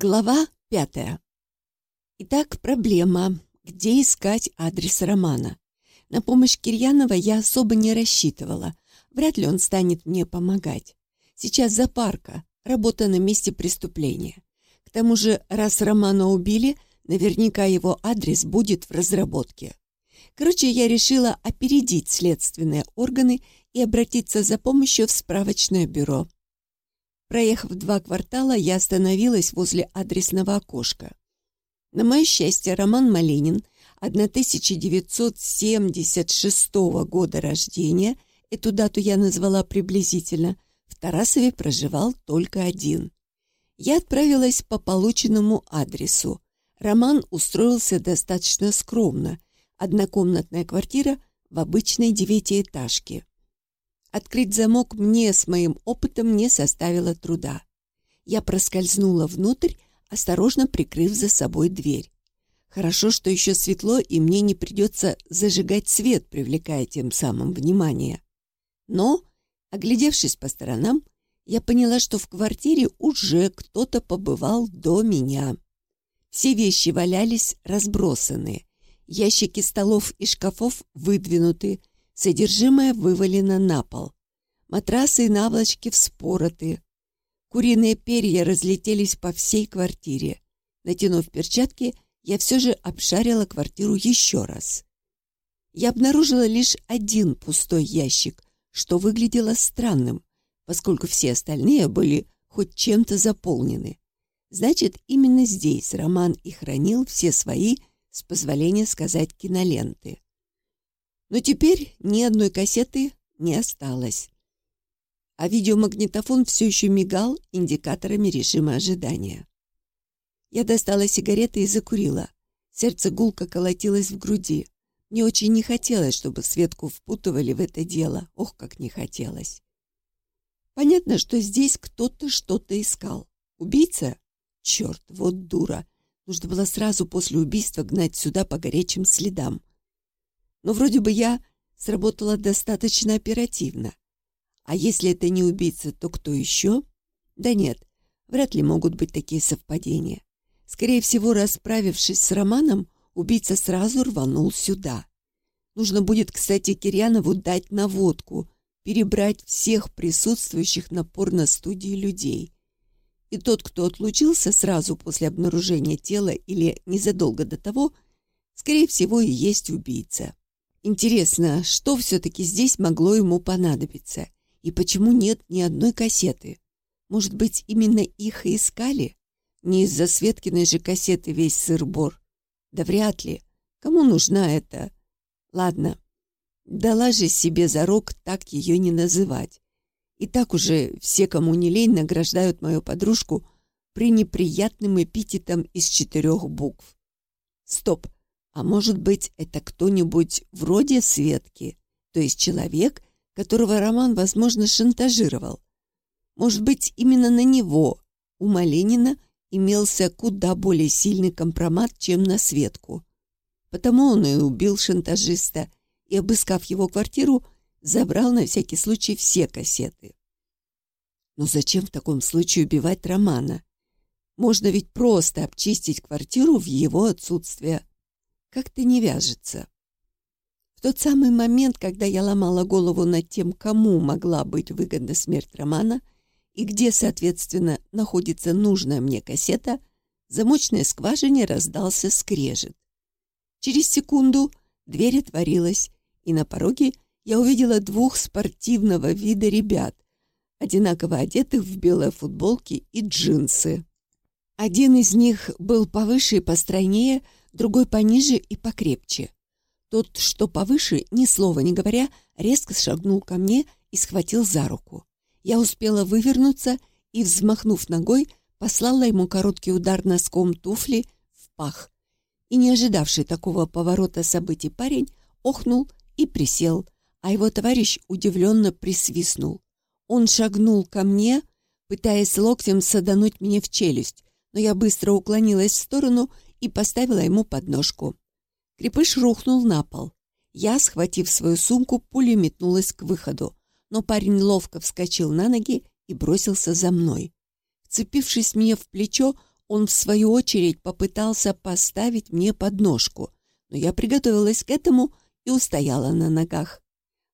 Глава пятая. Итак, проблема. Где искать адрес Романа? На помощь Кирьянова я особо не рассчитывала. Вряд ли он станет мне помогать. Сейчас запарка, работа на месте преступления. К тому же, раз Романа убили, наверняка его адрес будет в разработке. Короче, я решила опередить следственные органы и обратиться за помощью в справочное бюро. Проехав два квартала, я остановилась возле адресного окошка. На мое счастье, Роман Малинин, 1976 года рождения, эту дату я назвала приблизительно, в Тарасове проживал только один. Я отправилась по полученному адресу. Роман устроился достаточно скромно. Однокомнатная квартира в обычной девятиэтажке. Открыть замок мне с моим опытом не составило труда. Я проскользнула внутрь, осторожно прикрыв за собой дверь. Хорошо, что еще светло, и мне не придется зажигать свет, привлекая тем самым внимание. Но, оглядевшись по сторонам, я поняла, что в квартире уже кто-то побывал до меня. Все вещи валялись разбросанные. Ящики столов и шкафов выдвинуты, Содержимое вывалено на пол. Матрасы и наволочки вспороты. Куриные перья разлетелись по всей квартире. Натянув перчатки, я все же обшарила квартиру еще раз. Я обнаружила лишь один пустой ящик, что выглядело странным, поскольку все остальные были хоть чем-то заполнены. Значит, именно здесь Роман и хранил все свои, с позволения сказать, киноленты. Но теперь ни одной кассеты не осталось. А видеомагнитофон все еще мигал индикаторами режима ожидания. Я достала сигареты и закурила. Сердце гулко колотилось в груди. Мне очень не хотелось, чтобы Светку впутывали в это дело. Ох, как не хотелось. Понятно, что здесь кто-то что-то искал. Убийца? Черт, вот дура. Нужно было сразу после убийства гнать сюда по горячим следам. Но вроде бы я сработала достаточно оперативно. А если это не убийца, то кто еще? Да нет, вряд ли могут быть такие совпадения. Скорее всего, расправившись с Романом, убийца сразу рванул сюда. Нужно будет, кстати, Кирьянову дать наводку, перебрать всех присутствующих на порно-студии людей. И тот, кто отлучился сразу после обнаружения тела или незадолго до того, скорее всего, и есть убийца. Интересно, что все-таки здесь могло ему понадобиться? И почему нет ни одной кассеты? Может быть, именно их и искали? Не из-за Светкиной же кассеты весь сыр-бор? Да вряд ли. Кому нужна эта? Ладно, дала же себе зарок так ее не называть. И так уже все, кому не лень, награждают мою подружку пренеприятным эпитетом из четырех букв. Стоп! А может быть, это кто-нибудь вроде Светки, то есть человек, которого Роман, возможно, шантажировал. Может быть, именно на него, у Малинина, имелся куда более сильный компромат, чем на Светку. Потому он и убил шантажиста и, обыскав его квартиру, забрал на всякий случай все кассеты. Но зачем в таком случае убивать Романа? Можно ведь просто обчистить квартиру в его отсутствие как-то не вяжется. В тот самый момент, когда я ломала голову над тем, кому могла быть выгодна смерть Романа и где, соответственно, находится нужная мне кассета, замочной скважине раздался скрежет. Через секунду дверь отворилась, и на пороге я увидела двух спортивного вида ребят, одинаково одетых в белые футболки и джинсы. Один из них был повыше и постройнее, другой пониже и покрепче. Тот, что повыше, ни слова не говоря, резко шагнул ко мне и схватил за руку. Я успела вывернуться и, взмахнув ногой, послала ему короткий удар носком туфли в пах. И не ожидавший такого поворота событий парень охнул и присел, а его товарищ удивленно присвистнул. Он шагнул ко мне, пытаясь локтем садануть мне в челюсть, но я быстро уклонилась в сторону и поставила ему подножку. Крепыш рухнул на пол. Я, схватив свою сумку, пулей метнулась к выходу, но парень ловко вскочил на ноги и бросился за мной. Вцепившись мне в плечо, он, в свою очередь, попытался поставить мне подножку, но я приготовилась к этому и устояла на ногах.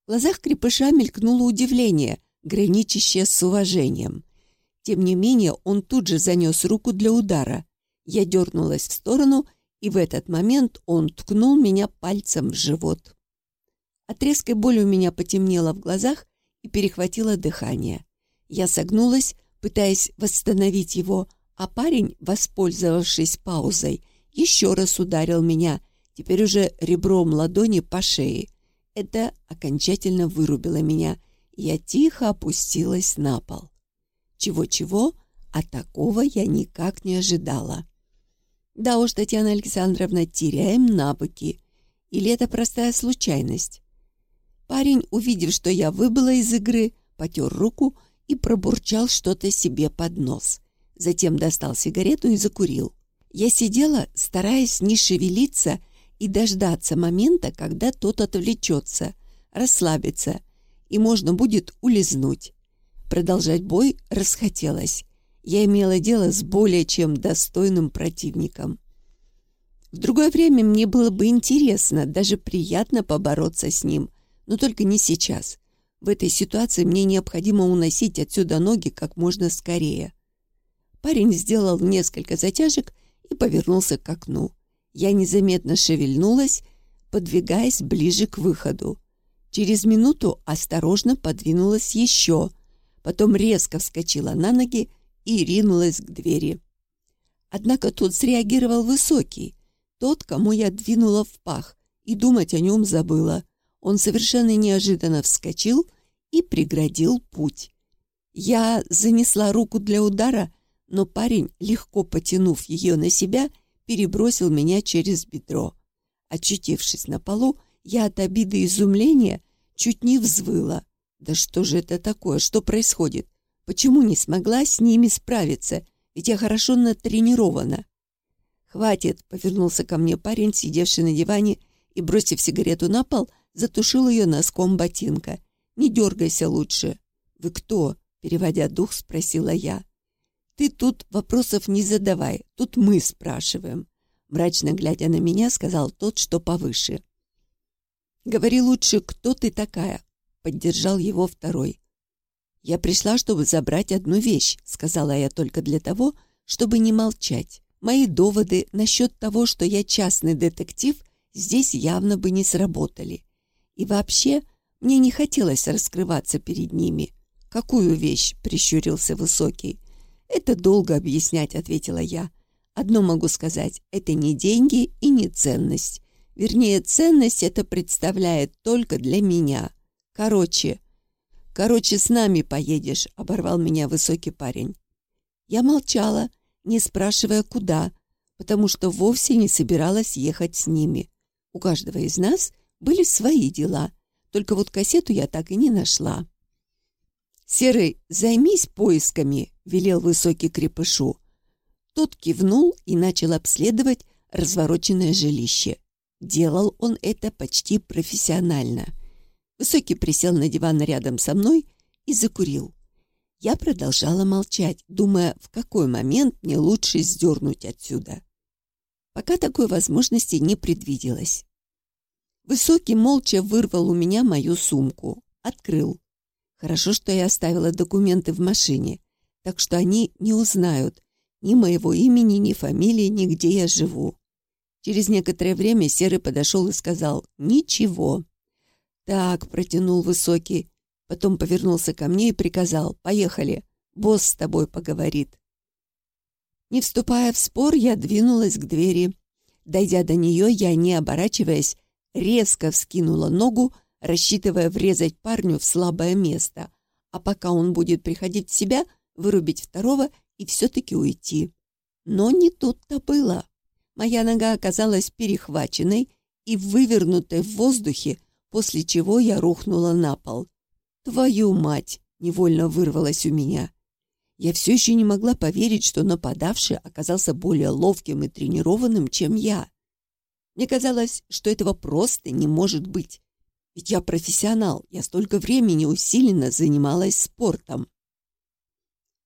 В глазах крепыша мелькнуло удивление, граничащее с уважением. Тем не менее, он тут же занес руку для удара. Я дернулась в сторону, и в этот момент он ткнул меня пальцем в живот. От резкой боли у меня потемнело в глазах и перехватило дыхание. Я согнулась, пытаясь восстановить его, а парень, воспользовавшись паузой, еще раз ударил меня, теперь уже ребром ладони по шее. Это окончательно вырубило меня, и я тихо опустилась на пол. Чего-чего, а такого я никак не ожидала. Да уж, Татьяна Александровна, теряем навыки. Или это простая случайность? Парень, увидев, что я выбыла из игры, потер руку и пробурчал что-то себе под нос. Затем достал сигарету и закурил. Я сидела, стараясь не шевелиться и дождаться момента, когда тот отвлечется, расслабится, и можно будет улизнуть. Продолжать бой расхотелось. Я имела дело с более чем достойным противником. В другое время мне было бы интересно, даже приятно побороться с ним, но только не сейчас. В этой ситуации мне необходимо уносить отсюда ноги как можно скорее. Парень сделал несколько затяжек и повернулся к окну. Я незаметно шевельнулась, подвигаясь ближе к выходу. Через минуту осторожно подвинулась еще, потом резко вскочила на ноги и ринулась к двери. Однако тут среагировал высокий, тот, кому я двинула в пах, и думать о нем забыла. Он совершенно неожиданно вскочил и преградил путь. Я занесла руку для удара, но парень, легко потянув ее на себя, перебросил меня через бедро. Очутившись на полу, я от обиды и изумления чуть не взвыла. Да что же это такое? Что происходит? Почему не смогла с ними справиться? Ведь я хорошо натренирована. «Хватит!» — повернулся ко мне парень, сидевший на диване, и, бросив сигарету на пол, затушил ее носком ботинка. Не дергайся лучше. Вы кто? Переводя дух, спросила я. Ты тут вопросов не задавай. Тут мы спрашиваем. Мрачно глядя на меня, сказал тот, что повыше. Говори лучше, кто ты такая? Поддержал его второй. Я пришла, чтобы забрать одну вещь, сказала я только для того, чтобы не молчать. Мои доводы насчет того, что я частный детектив, здесь явно бы не сработали. И вообще, мне не хотелось раскрываться перед ними. «Какую вещь?» — прищурился Высокий. «Это долго объяснять», — ответила я. «Одно могу сказать, это не деньги и не ценность. Вернее, ценность это представляет только для меня. Короче...» «Короче, с нами поедешь», — оборвал меня высокий парень. Я молчала, не спрашивая, куда, потому что вовсе не собиралась ехать с ними. У каждого из нас были свои дела — только вот кассету я так и не нашла. «Серый, займись поисками», — велел высокий крепышу. Тот кивнул и начал обследовать развороченное жилище. Делал он это почти профессионально. Высокий присел на диван рядом со мной и закурил. Я продолжала молчать, думая, в какой момент мне лучше сдернуть отсюда. Пока такой возможности не предвиделось. Высокий молча вырвал у меня мою сумку. Открыл. Хорошо, что я оставила документы в машине, так что они не узнают ни моего имени, ни фамилии, ни где я живу. Через некоторое время Серый подошел и сказал «Ничего». «Так», — протянул Высокий, потом повернулся ко мне и приказал «Поехали, босс с тобой поговорит». Не вступая в спор, я двинулась к двери. Дойдя до нее, я, не оборачиваясь, резко вскинула ногу, рассчитывая врезать парню в слабое место, а пока он будет приходить в себя, вырубить второго и все-таки уйти. Но не тут-то было. Моя нога оказалась перехваченной и вывернутой в воздухе, после чего я рухнула на пол. «Твою мать!» — невольно вырвалась у меня. Я все еще не могла поверить, что нападавший оказался более ловким и тренированным, чем я. Мне казалось, что этого просто не может быть. Ведь я профессионал, я столько времени усиленно занималась спортом.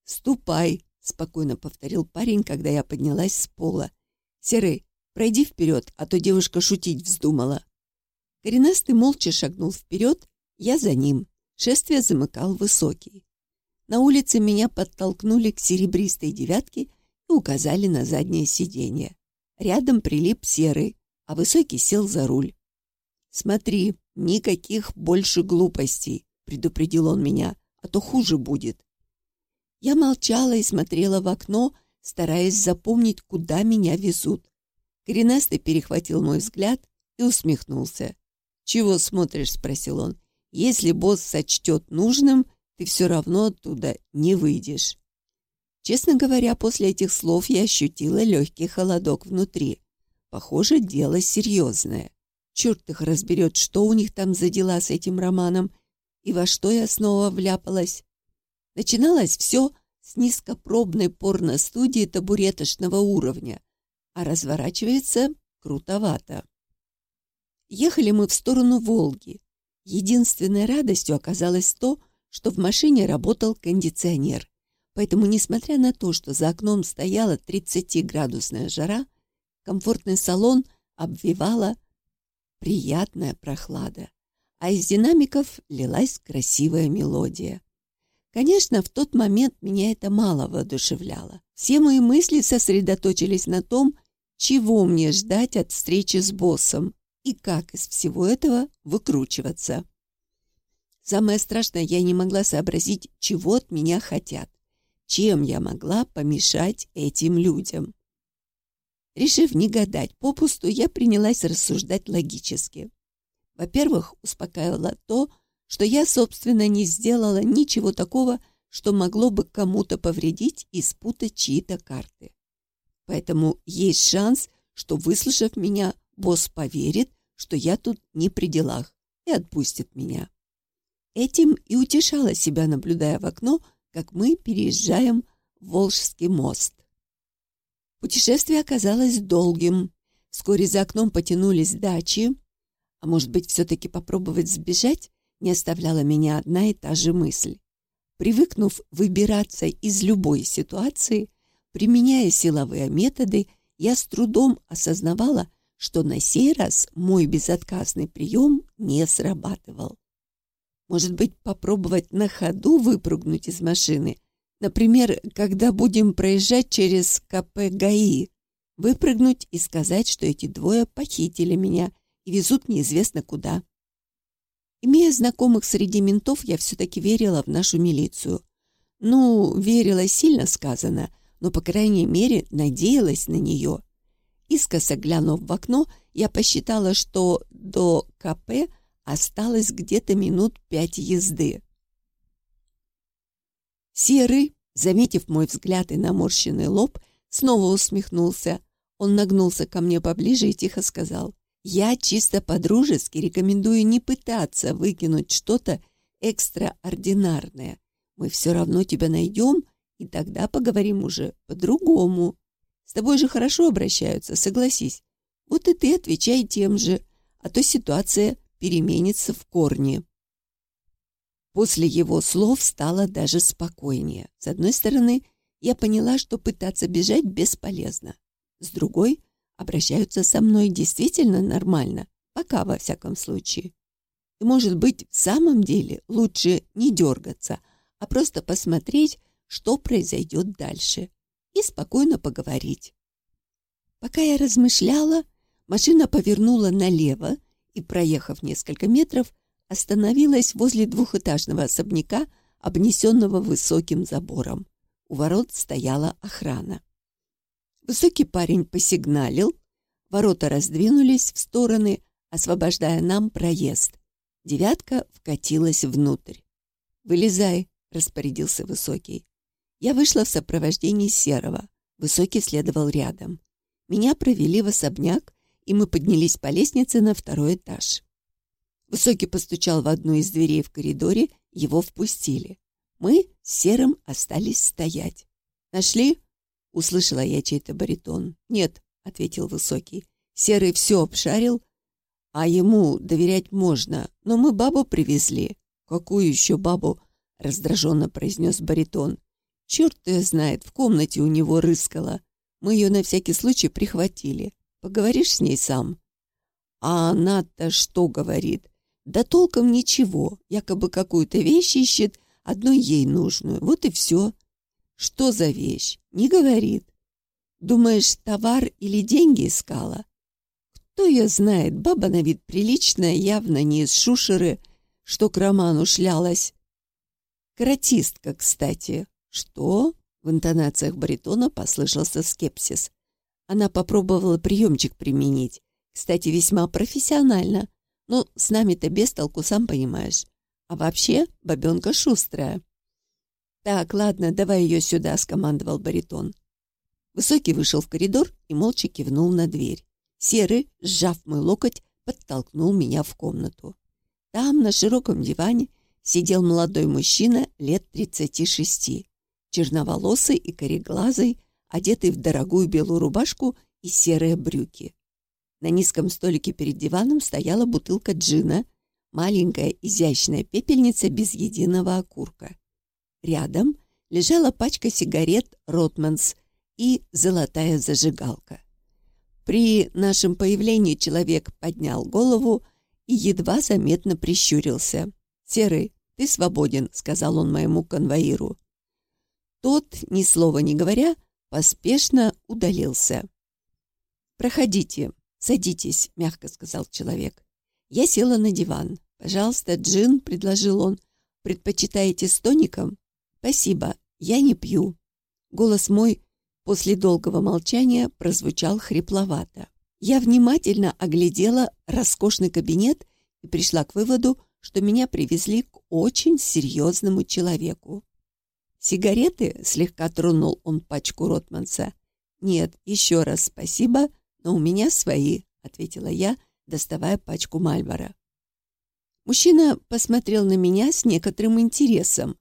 «Ступай», — спокойно повторил парень, когда я поднялась с пола. «Серый, пройди вперед, а то девушка шутить вздумала». Коренастый молча шагнул вперед, я за ним. Шествие замыкал высокий. На улице меня подтолкнули к серебристой девятке и указали на заднее сиденье. Рядом прилип серый, а высокий сел за руль. «Смотри, никаких больше глупостей», — предупредил он меня, — «а то хуже будет». Я молчала и смотрела в окно, стараясь запомнить, куда меня везут. Коренастый перехватил мой взгляд и усмехнулся. «Чего смотришь?» — спросил он. «Если босс сочтет нужным, ты все равно оттуда не выйдешь». Честно говоря, после этих слов я ощутила легкий холодок внутри. Похоже, дело серьезное. Черт их разберет, что у них там за дела с этим романом и во что я снова вляпалась. Начиналось все с низкопробной порно-студии табуреточного уровня, а разворачивается крутовато. Ехали мы в сторону Волги. Единственной радостью оказалось то, что в машине работал кондиционер. Поэтому, несмотря на то, что за окном стояла 30-градусная жара, комфортный салон обвивала приятная прохлада, а из динамиков лилась красивая мелодия. Конечно, в тот момент меня это мало воодушевляло. Все мои мысли сосредоточились на том, чего мне ждать от встречи с боссом и как из всего этого выкручиваться. Самое страшное, я не могла сообразить, чего от меня хотят. Чем я могла помешать этим людям? Решив не гадать попусту, я принялась рассуждать логически. Во-первых, успокаивало то, что я, собственно, не сделала ничего такого, что могло бы кому-то повредить и спутать чьи-то карты. Поэтому есть шанс, что, выслушав меня, босс поверит, что я тут не при делах и отпустит меня. Этим и утешала себя, наблюдая в окно, как мы переезжаем Волжский мост. Путешествие оказалось долгим. Вскоре за окном потянулись дачи. А может быть, все-таки попробовать сбежать не оставляла меня одна и та же мысль. Привыкнув выбираться из любой ситуации, применяя силовые методы, я с трудом осознавала, что на сей раз мой безотказный прием не срабатывал. Может быть, попробовать на ходу выпрыгнуть из машины – Например, когда будем проезжать через КП ГАИ, выпрыгнуть и сказать, что эти двое похитили меня и везут неизвестно куда. Имея знакомых среди ментов, я все-таки верила в нашу милицию. Ну, верила сильно сказано, но, по крайней мере, надеялась на нее. Искоса глянув в окно, я посчитала, что до КП осталось где-то минут пять езды. Серый, заметив мой взгляд и наморщенный лоб, снова усмехнулся. Он нагнулся ко мне поближе и тихо сказал, «Я чисто по-дружески рекомендую не пытаться выкинуть что-то экстраординарное. Мы все равно тебя найдем, и тогда поговорим уже по-другому. С тобой же хорошо обращаются, согласись. Вот и ты отвечай тем же, а то ситуация переменится в корне». После его слов стало даже спокойнее. С одной стороны, я поняла, что пытаться бежать бесполезно. С другой, обращаются со мной действительно нормально, пока во всяком случае. И, может быть, в самом деле лучше не дергаться, а просто посмотреть, что произойдет дальше, и спокойно поговорить. Пока я размышляла, машина повернула налево и, проехав несколько метров, остановилась возле двухэтажного особняка, обнесенного высоким забором. У ворот стояла охрана. Высокий парень посигналил, ворота раздвинулись в стороны, освобождая нам проезд. Девятка вкатилась внутрь. «Вылезай», — распорядился Высокий. Я вышла в сопровождении Серого. Высокий следовал рядом. Меня провели в особняк, и мы поднялись по лестнице на второй этаж. Высокий постучал в одну из дверей в коридоре, его впустили. Мы с Серым остались стоять. «Нашли?» — услышала я чей-то баритон. «Нет», — ответил Высокий. «Серый все обшарил, а ему доверять можно, но мы бабу привезли». «Какую еще бабу?» — раздраженно произнес баритон. Черт ее знает, в комнате у него рыскала. Мы ее на всякий случай прихватили. Поговоришь с ней сам?» «А она-то что говорит?» «Да толком ничего. Якобы какую-то вещь ищет, одну ей нужную. Вот и все». «Что за вещь?» «Не говорит». «Думаешь, товар или деньги искала?» «Кто ее знает? Баба на вид приличная, явно не из шушеры, что к роману шлялась». «Каратистка, кстати». «Что?» В интонациях баритона послышался скепсис. Она попробовала приемчик применить. Кстати, весьма профессионально. Ну, с нами-то без толку, сам понимаешь. А вообще, бабенка шустрая. «Так, ладно, давай ее сюда», — скомандовал баритон. Высокий вышел в коридор и молча кивнул на дверь. Серый, сжав мой локоть, подтолкнул меня в комнату. Там, на широком диване, сидел молодой мужчина лет тридцати шести черноволосый и кореглазый, одетый в дорогую белую рубашку и серые брюки. На низком столике перед диваном стояла бутылка джина, маленькая изящная пепельница без единого окурка. Рядом лежала пачка сигарет «Ротманс» и золотая зажигалка. При нашем появлении человек поднял голову и едва заметно прищурился. «Серый, ты свободен», — сказал он моему конвоиру. Тот, ни слова не говоря, поспешно удалился. «Проходите, садитесь», — мягко сказал человек. Я села на диван. «Пожалуйста, джин», — предложил он. «Предпочитаете с тоником?» «Спасибо, я не пью». Голос мой после долгого молчания прозвучал хрипловато. Я внимательно оглядела роскошный кабинет и пришла к выводу, что меня привезли к очень серьезному человеку. «Сигареты?» — слегка тронул он пачку Ротманса. «Нет, еще раз спасибо, но у меня свои», — ответила я, доставая пачку Мальбора. Мужчина посмотрел на меня с некоторым интересом.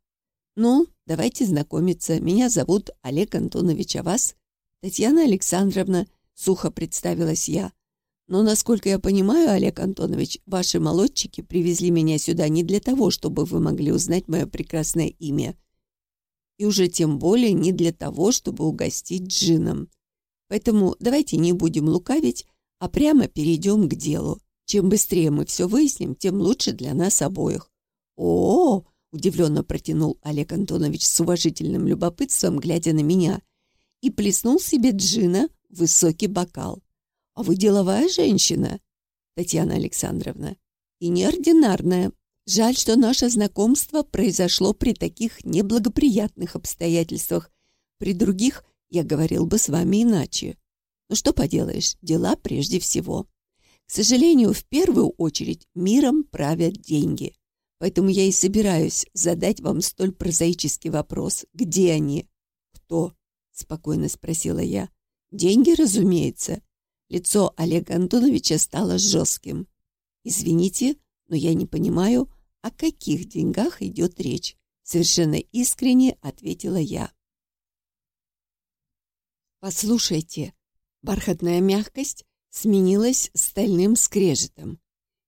«Ну, давайте знакомиться. Меня зовут Олег Антонович, а вас?» «Татьяна Александровна», — сухо представилась я. «Но, насколько я понимаю, Олег Антонович, ваши молодчики привезли меня сюда не для того, чтобы вы могли узнать мое прекрасное имя и уже тем более не для того, чтобы угостить джином. Поэтому давайте не будем лукавить, а прямо перейдем к делу. Чем быстрее мы все выясним, тем лучше для нас обоих. О, -о, -о удивленно протянул Олег Антонович с уважительным любопытством, глядя на меня, и плеснул себе джина в высокий бокал. «А вы деловая женщина, Татьяна Александровна, и неординарная. Жаль, что наше знакомство произошло при таких неблагоприятных обстоятельствах. При других я говорил бы с вами иначе. Но что поделаешь, дела прежде всего. К сожалению, в первую очередь миром правят деньги. Поэтому я и собираюсь задать вам столь прозаический вопрос. Где они? Кто? Спокойно спросила я. Деньги, разумеется. Лицо Олега Антоновича стало жестким. Извините, но я не понимаю, о каких деньгах идет речь? Совершенно искренне ответила я. Послушайте, бархатная мягкость сменилась стальным скрежетом.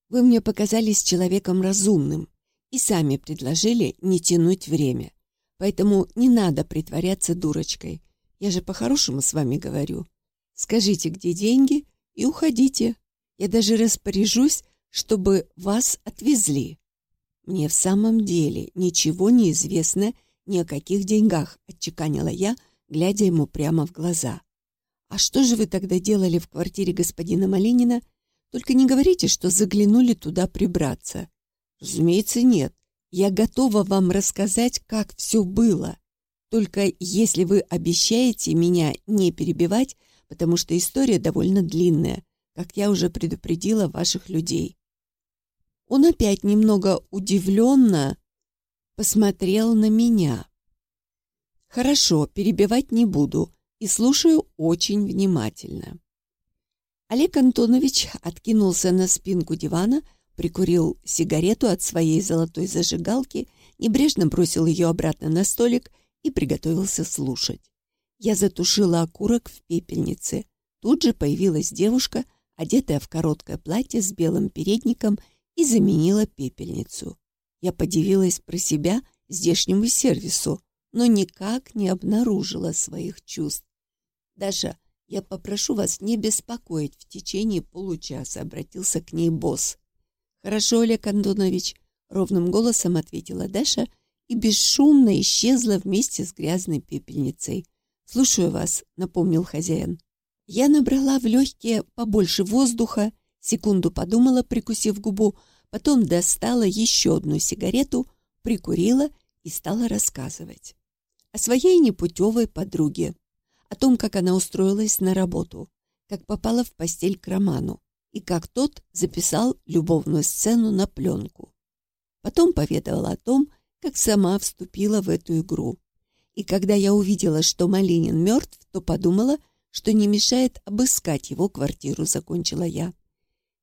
Вы мне показались человеком разумным и сами предложили не тянуть время. Поэтому не надо притворяться дурочкой. Я же по-хорошему с вами говорю. Скажите, где деньги, и уходите. Я даже распоряжусь, чтобы вас отвезли. «Мне в самом деле ничего не известно ни о каких деньгах», — отчеканила я, глядя ему прямо в глаза. «А что же вы тогда делали в квартире господина Малинина? Только не говорите, что заглянули туда прибраться». «Разумеется, нет. Я готова вам рассказать, как все было. Только если вы обещаете меня не перебивать, потому что история довольно длинная, как я уже предупредила ваших людей. Он опять немного удивленно посмотрел на меня. «Хорошо, перебивать не буду и слушаю очень внимательно». Олег Антонович откинулся на спинку дивана, прикурил сигарету от своей золотой зажигалки, небрежно бросил ее обратно на столик и приготовился слушать. Я затушила окурок в пепельнице. Тут же появилась девушка, одетая в короткое платье с белым передником и заменила пепельницу. Я подивилась про себя здешнему сервису. но никак не обнаружила своих чувств. «Даша, я попрошу вас не беспокоить в течение получаса», — обратился к ней босс. «Хорошо, Олег Антонович», — ровным голосом ответила Даша и бесшумно исчезла вместе с грязной пепельницей. «Слушаю вас», — напомнил хозяин. Я набрала в легкие побольше воздуха, секунду подумала, прикусив губу, потом достала еще одну сигарету, прикурила и стала рассказывать. О своей непутевой подруге, о том, как она устроилась на работу, как попала в постель к Роману и как тот записал любовную сцену на пленку. Потом поведала о том, как сама вступила в эту игру. И когда я увидела, что Малинин мертв, то подумала, что не мешает обыскать его квартиру, закончила я.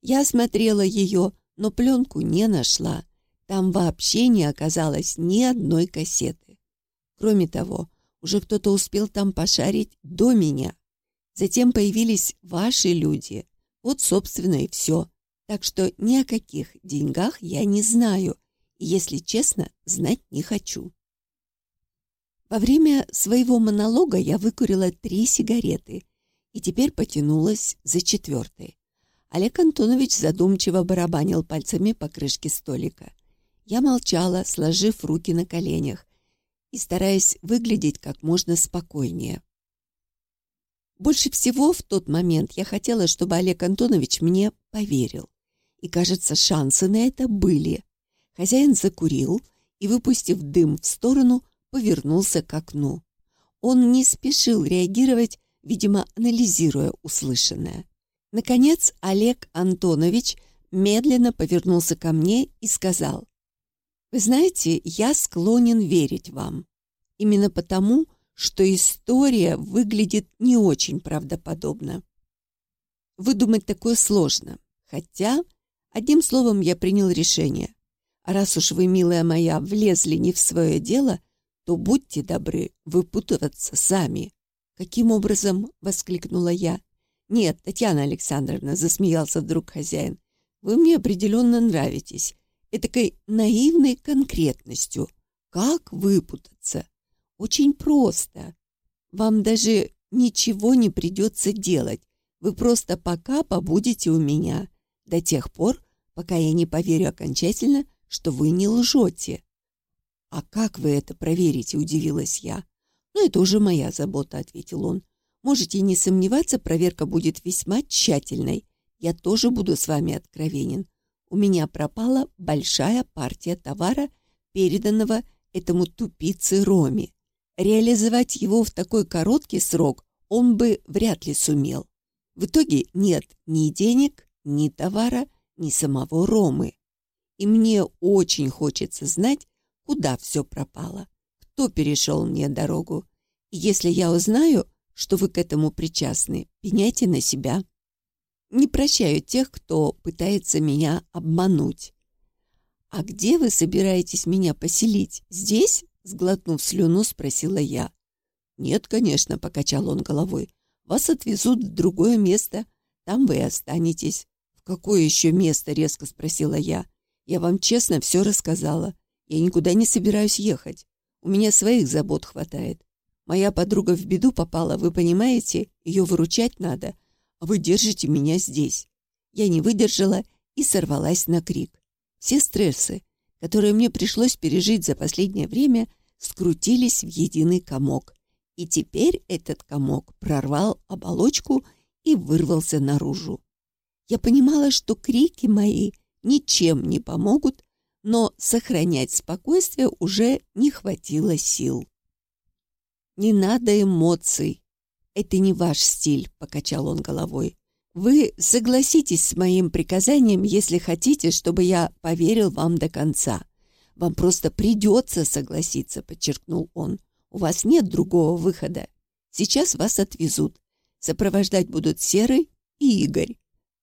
Я осмотрела ее, но пленку не нашла. Там вообще не оказалось ни одной кассеты. Кроме того, уже кто-то успел там пошарить до меня. Затем появились ваши люди. Вот, собственно, и все. Так что ни о каких деньгах я не знаю. И, если честно, знать не хочу. Во время своего монолога я выкурила три сигареты и теперь потянулась за четвертой. Олег Антонович задумчиво барабанил пальцами по крышке столика. Я молчала, сложив руки на коленях и стараясь выглядеть как можно спокойнее. Больше всего в тот момент я хотела, чтобы Олег Антонович мне поверил. И, кажется, шансы на это были. Хозяин закурил и, выпустив дым в сторону, повернулся к окну. Он не спешил реагировать, видимо, анализируя услышанное. Наконец Олег Антонович медленно повернулся ко мне и сказал, «Вы знаете, я склонен верить вам. Именно потому, что история выглядит не очень правдоподобно. Выдумать такое сложно, хотя, одним словом, я принял решение. Раз уж вы, милая моя, влезли не в свое дело, то будьте добры выпутываться сами. «Каким образом?» — воскликнула я. «Нет, Татьяна Александровна», — засмеялся вдруг хозяин, «вы мне определенно нравитесь. Этакой наивной конкретностью. Как выпутаться? Очень просто. Вам даже ничего не придется делать. Вы просто пока побудете у меня. До тех пор, пока я не поверю окончательно, что вы не лжете. «А как вы это проверите?» – удивилась я. «Ну, это уже моя забота», – ответил он. «Можете не сомневаться, проверка будет весьма тщательной. Я тоже буду с вами откровенен. У меня пропала большая партия товара, переданного этому тупице Роме. Реализовать его в такой короткий срок он бы вряд ли сумел. В итоге нет ни денег, ни товара, ни самого Ромы. И мне очень хочется знать, куда все пропало, кто перешел мне дорогу. И если я узнаю, что вы к этому причастны, пеняйте на себя. Не прощаю тех, кто пытается меня обмануть. «А где вы собираетесь меня поселить? Здесь?» Сглотнув слюну, спросила я. «Нет, конечно», — покачал он головой. «Вас отвезут в другое место. Там вы и останетесь». «В какое еще место?» — резко спросила я. «Я вам честно все рассказала. Я никуда не собираюсь ехать. У меня своих забот хватает. Моя подруга в беду попала, вы понимаете? Ее выручать надо, а вы держите меня здесь. Я не выдержала и сорвалась на крик. Все стрессы, которые мне пришлось пережить за последнее время, скрутились в единый комок. И теперь этот комок прорвал оболочку и вырвался наружу. Я понимала, что крики мои ничем не помогут, но сохранять спокойствие уже не хватило сил. «Не надо эмоций. Это не ваш стиль», — покачал он головой. «Вы согласитесь с моим приказанием, если хотите, чтобы я поверил вам до конца. Вам просто придется согласиться», — подчеркнул он. «У вас нет другого выхода. Сейчас вас отвезут. Сопровождать будут Серый и Игорь.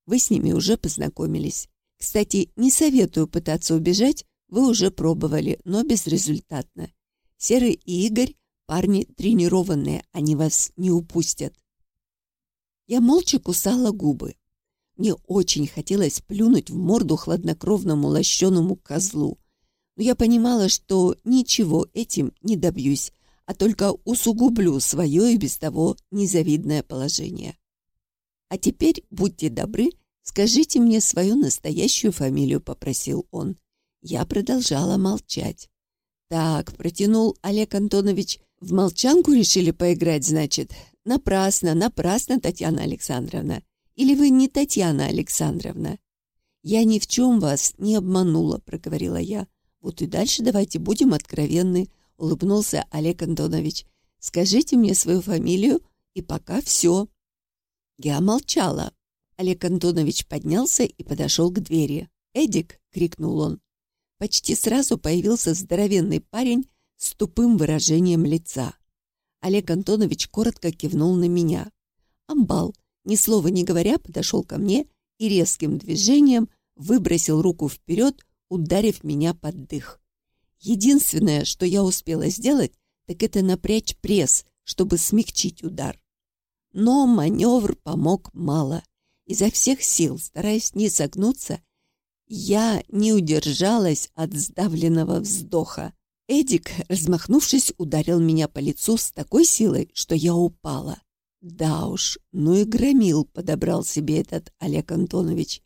Вы с ними уже познакомились. Кстати, не советую пытаться убежать, вы уже пробовали, но безрезультатно. Серый и Игорь – парни тренированные, они вас не упустят. Я молча кусала губы. Мне очень хотелось плюнуть в морду хладнокровному лощеному козлу, но я понимала, что ничего этим не добьюсь, а только усугублю свое и без того незавидное положение. А теперь, будьте добры, скажите мне свою настоящую фамилию, попросил он. Я продолжала молчать. Так, протянул Олег Антонович, в молчанку решили поиграть, значит? Напрасно, напрасно, Татьяна Александровна. Или вы не Татьяна Александровна? Я ни в чем вас не обманула, проговорила я. Вот и дальше давайте будем откровенны, улыбнулся Олег Антонович. Скажите мне свою фамилию, и пока все. Я молчала. Олег Антонович поднялся и подошел к двери. «Эдик!» — крикнул он. Почти сразу появился здоровенный парень с тупым выражением лица. Олег Антонович коротко кивнул на меня. Амбал, ни слова не говоря, подошел ко мне и резким движением выбросил руку вперед, ударив меня под дых. Единственное, что я успела сделать, так это напрячь пресс, чтобы смягчить удар. Но маневр помог мало. Изо всех сил, стараясь не согнуться, я не удержалась от сдавленного вздоха. Эдик, размахнувшись, ударил меня по лицу с такой силой, что я упала. Да уж, ну и громил подобрал себе этот Олег Антонович.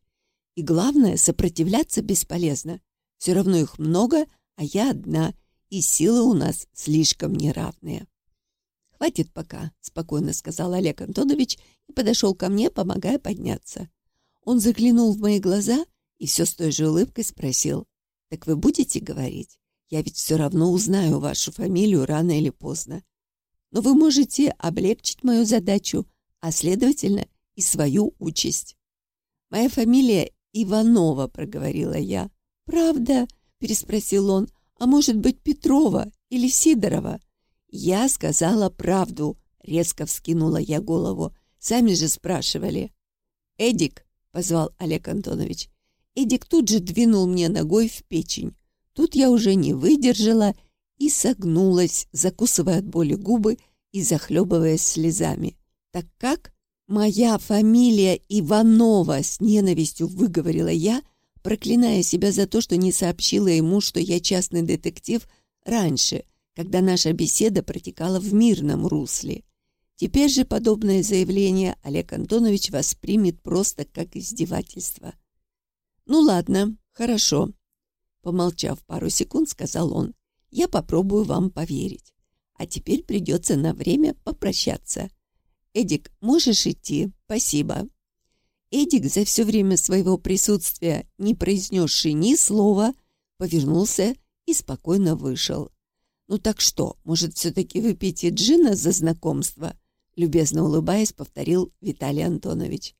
И главное, сопротивляться бесполезно. Все равно их много, а я одна, и силы у нас слишком неравные. «Хватит пока», — спокойно сказал Олег Антонович и подошел ко мне, помогая подняться. Он заглянул в мои глаза и все с той же улыбкой спросил, «Так вы будете говорить? Я ведь все равно узнаю вашу фамилию рано или поздно. Но вы можете облегчить мою задачу, а, следовательно, и свою участь». «Моя фамилия Иванова», — проговорила я. «Правда?» — переспросил он. «А может быть, Петрова или Сидорова?» «Я сказала правду», — резко вскинула я голову. «Сами же спрашивали». «Эдик», — позвал Олег Антонович. Эдик тут же двинул мне ногой в печень. Тут я уже не выдержала и согнулась, закусывая от боли губы и захлебываясь слезами. «Так как?» «Моя фамилия Иванова!» — с ненавистью выговорила я, проклиная себя за то, что не сообщила ему, что я частный детектив раньше, когда наша беседа протекала в мирном русле. Теперь же подобное заявление Олег Антонович воспримет просто как издевательство. «Ну ладно, хорошо», Помолчав пару секунд, сказал он, «Я попробую вам поверить. А теперь придется на время попрощаться. Эдик, можешь идти? Спасибо». Эдик, за все время своего присутствия не произнесший ни слова, повернулся и спокойно вышел. «Ну так что, может, все-таки выпейте джина за знакомство?» Любезно улыбаясь, повторил Виталий Антонович.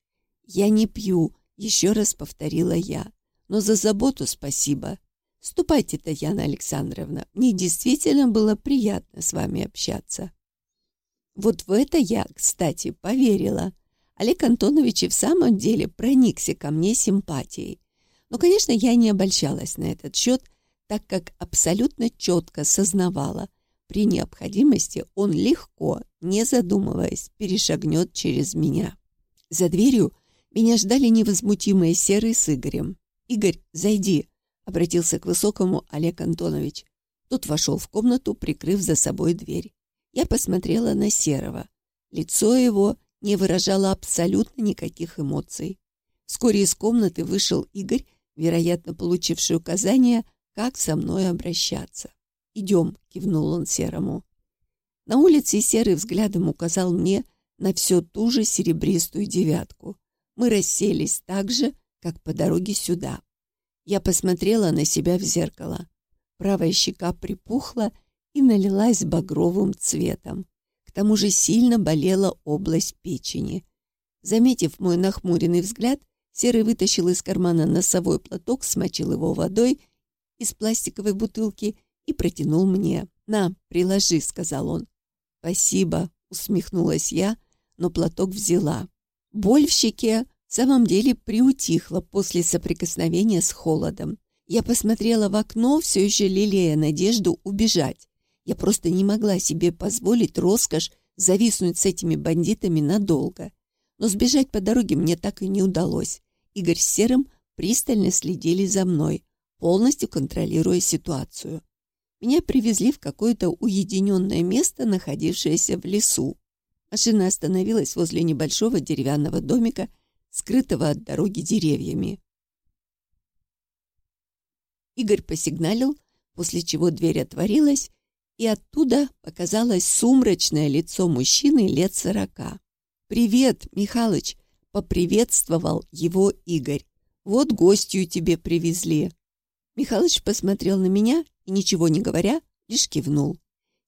«Я не пью», — еще раз повторила я. «Но за заботу спасибо. Ступайте, Татьяна Александровна, мне действительно было приятно с вами общаться. Вот в это я, кстати, поверила. Олег Антонович и в самом деле проникся ко мне симпатией. Но, конечно, я не обольщалась на этот счет, так как абсолютно четко сознавала, при необходимости он легко, не задумываясь, перешагнет через меня. За дверью меня ждали невозмутимые Серый с Игорем. «Игорь, зайди!» Обратился к высокому Олег Антонович. Тот вошел в комнату, прикрыв за собой дверь. Я посмотрела на Серого. Лицо его не выражало абсолютно никаких эмоций. Вскоре из комнаты вышел Игорь, вероятно, получивший указание, как со мной обращаться. «Идем», — кивнул он Серому. На улице Серый взглядом указал мне на все ту же серебристую девятку. Мы расселись так же, как по дороге сюда. Я посмотрела на себя в зеркало. Правая щека припухла и налилась багровым цветом. К тому же сильно болела область печени. Заметив мой нахмуренный взгляд, Серый вытащил из кармана носовой платок, смочил его водой из пластиковой бутылки и протянул мне. «На, приложи», — сказал он. «Спасибо», — усмехнулась я, но платок взяла. Боль в щеке в самом деле приутихла после соприкосновения с холодом. Я посмотрела в окно, все еще лелея надежду убежать. Я просто не могла себе позволить роскошь зависнуть с этими бандитами надолго. Но сбежать по дороге мне так и не удалось. Игорь с Серым пристально следили за мной, полностью контролируя ситуацию. меня привезли в какое-то уединенное место, находившееся в лесу. Машина остановилась возле небольшого деревянного домика, скрытого от дороги деревьями. Игорь посигналил, после чего дверь отворилась, и оттуда показалось сумрачное лицо мужчины лет сорока. «Привет, Михалыч!» — поприветствовал его Игорь. «Вот гостью тебе привезли». Михалыч посмотрел на меня и, ничего не говоря, лишь кивнул.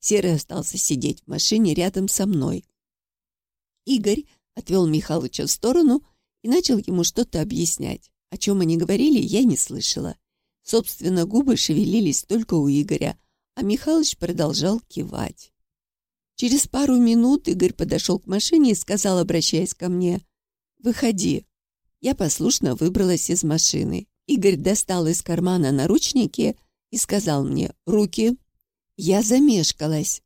Серый остался сидеть в машине рядом со мной. Игорь отвел Михалыча в сторону и начал ему что-то объяснять. О чем они говорили, я не слышала. Собственно, губы шевелились только у Игоря, а Михалыч продолжал кивать. Через пару минут Игорь подошел к машине и сказал, обращаясь ко мне, «Выходи». Я послушно выбралась из машины. Игорь достал из кармана наручники и сказал мне «Руки». Я замешкалась.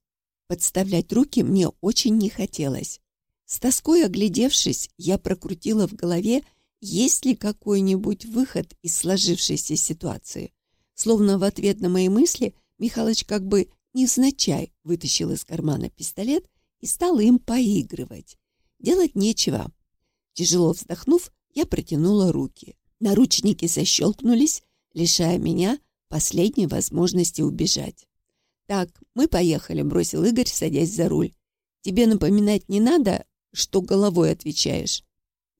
Подставлять руки мне очень не хотелось. С тоской оглядевшись, я прокрутила в голове, есть ли какой-нибудь выход из сложившейся ситуации. Словно в ответ на мои мысли Михалыч как бы невзначай вытащил из кармана пистолет и стал им поигрывать. Делать нечего. Тяжело вздохнув, я протянула руки. Наручники защелкнулись, лишая меня последней возможности убежать. «Так, мы поехали», — бросил Игорь, садясь за руль. «Тебе напоминать не надо, что головой отвечаешь?»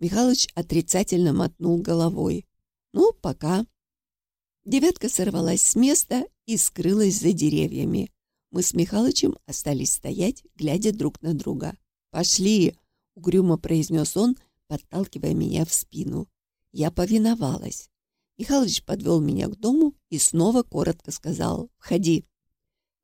Михалыч отрицательно мотнул головой. «Ну, пока». Девятка сорвалась с места и скрылась за деревьями. Мы с Михалычем остались стоять, глядя друг на друга. «Пошли!» — угрюмо произнес он, подталкивая меня в спину. Я повиновалась. Михалыч подвел меня к дому и снова коротко сказал «Входи».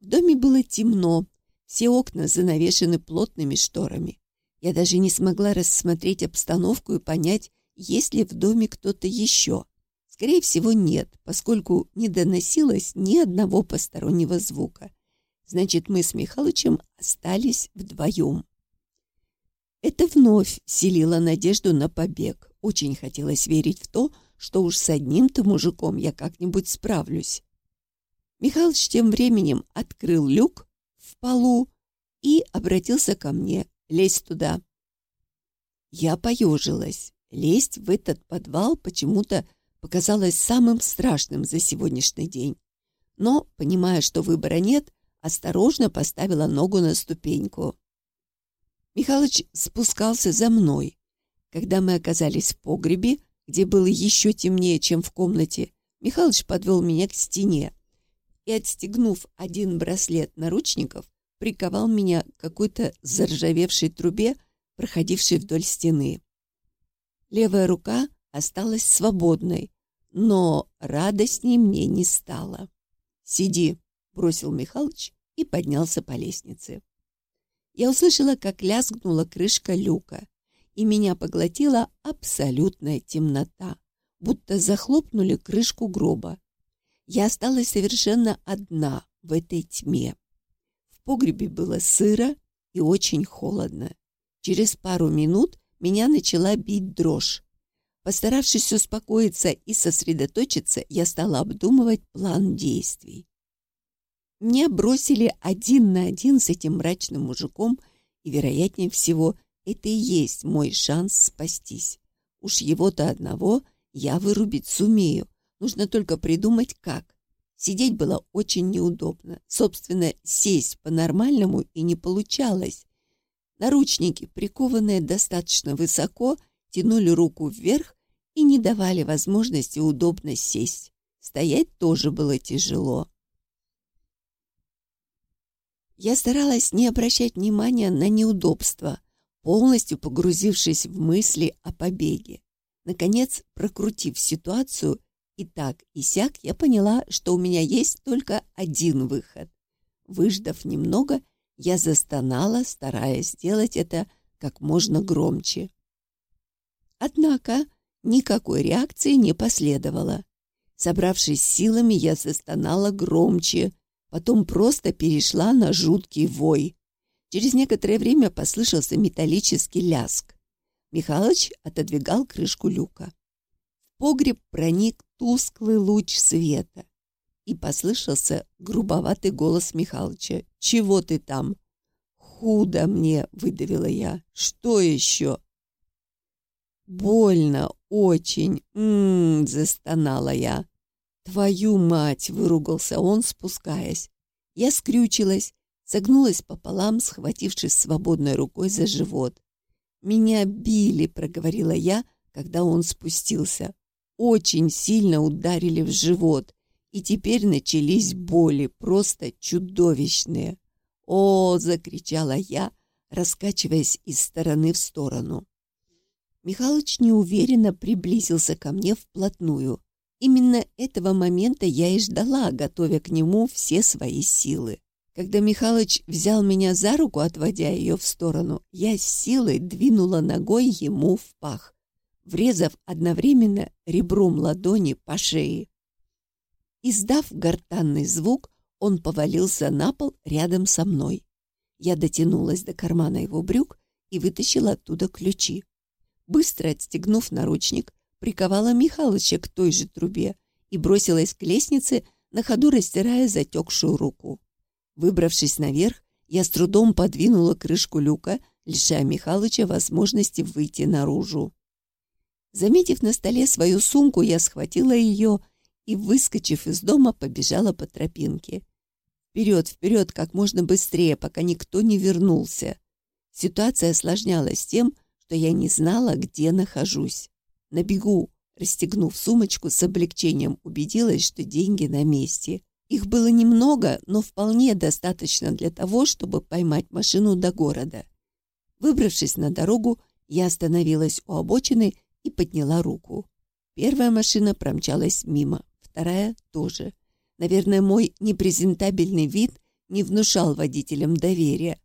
В доме было темно, все окна занавешены плотными шторами. Я даже не смогла рассмотреть обстановку и понять, есть ли в доме кто-то еще. Скорее всего, нет, поскольку не доносилось ни одного постороннего звука. Значит, мы с Михалычем остались вдвоем. Это вновь селило надежду на побег. Очень хотелось верить в то, что уж с одним-то мужиком я как-нибудь справлюсь. Михалыч тем временем открыл люк в полу и обратился ко мне. Лезь туда. Я поежилась. Лезть в этот подвал почему-то показалось самым страшным за сегодняшний день. Но, понимая, что выбора нет, осторожно поставила ногу на ступеньку. Михалыч спускался за мной. Когда мы оказались в погребе, где было еще темнее, чем в комнате, Михалыч подвел меня к стене и, отстегнув один браслет наручников, приковал меня к какой-то заржавевшей трубе, проходившей вдоль стены. Левая рука осталась свободной, но радостней мне не стало. «Сиди», — бросил Михалыч и поднялся по лестнице. Я услышала, как лязгнула крышка люка, и меня поглотила абсолютная темнота, будто захлопнули крышку гроба. Я осталась совершенно одна в этой тьме. Погребе было сыро и очень холодно. Через пару минут меня начала бить дрожь. Постаравшись успокоиться и сосредоточиться, я стала обдумывать план действий. Меня бросили один на один с этим мрачным мужиком, и, вероятнее всего, это и есть мой шанс спастись. Уж его-то одного я вырубить сумею, нужно только придумать как. Сидеть было очень неудобно. Собственно, сесть по-нормальному и не получалось. Наручники, прикованные достаточно высоко, тянули руку вверх и не давали возможности удобно сесть. Стоять тоже было тяжело. Я старалась не обращать внимания на неудобства, полностью погрузившись в мысли о побеге. Наконец, прокрутив ситуацию, и так, и сяк я поняла, что у меня есть только один выход. Выждав немного, я застонала, стараясь сделать это как можно громче. Однако никакой реакции не последовало. Собравшись силами, я застонала громче, потом просто перешла на жуткий вой. Через некоторое время послышался металлический ляск. Михалыч отодвигал крышку люка. В погреб проник тусклый луч света. и послышался грубоватый голос Михалыча. «Чего ты там?» «Худо мне», — выдавила я. «Что еще?» «Больно, очень, м-м-м», застонала я. «Твою мать!» — выругался он, спускаясь. Я скрючилась, согнулась пополам, схватившись свободной рукой за живот. «Меня били», — проговорила я, когда он спустился. «Очень сильно ударили в живот, и теперь начались боли, просто чудовищные». «О!» — закричала я, раскачиваясь из стороны в сторону. Михалыч неуверенно приблизился ко мне вплотную. Именно этого момента я и ждала, готовя к нему все свои силы. Когда Михалыч взял меня за руку, отводя ее в сторону, я с силой двинула ногой ему в пах, врезав одновременно ребром ладони по шее. Издав гортанный звук, он повалился на пол рядом со мной. Я дотянулась до кармана его брюк и вытащила оттуда ключи. Быстро отстегнув наручник, приковала Михалыча к той же трубе и бросилась к лестнице, на ходу растирая затекшую руку. Выбравшись наверх, я с трудом подвинула крышку люка, лишая Михалыча возможности выйти наружу. Заметив на столе свою сумку, я схватила ее и, выскочив из дома, побежала по тропинке. Вперед, вперед, как можно быстрее, пока никто не вернулся. Ситуация осложнялась тем, что я не знала, где нахожусь. На бегу, расстегнув сумочку, с облегчением убедилась, что деньги на месте. Их было немного, но вполне достаточно для того, чтобы поймать машину до города. Выбравшись на дорогу, я остановилась у обочины и подняла руку. Первая машина промчалась мимо, вторая тоже. Наверное, мой непрезентабельный вид не внушал водителям доверия.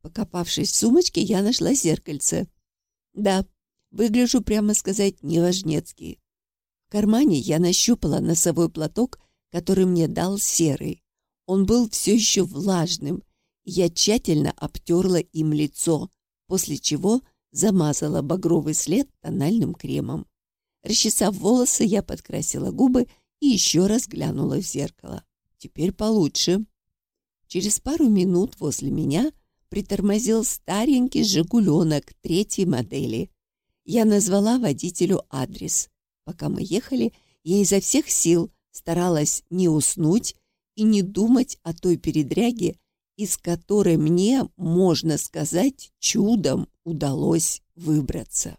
Покопавшись в сумочке, я нашла зеркальце. Да, выгляжу, прямо сказать, неважнецкий. В кармане я нащупала носовой платок, который мне дал серый. Он был все еще влажным, я тщательно обтерла им лицо, после чего замазала багровый след тональным кремом. Расчесав волосы, я подкрасила губы и еще раз глянула в зеркало. Теперь получше. Через пару минут возле меня – притормозил старенький «Жигуленок» третьей модели. Я назвала водителю адрес. Пока мы ехали, я изо всех сил старалась не уснуть и не думать о той передряге, из которой мне, можно сказать, чудом удалось выбраться.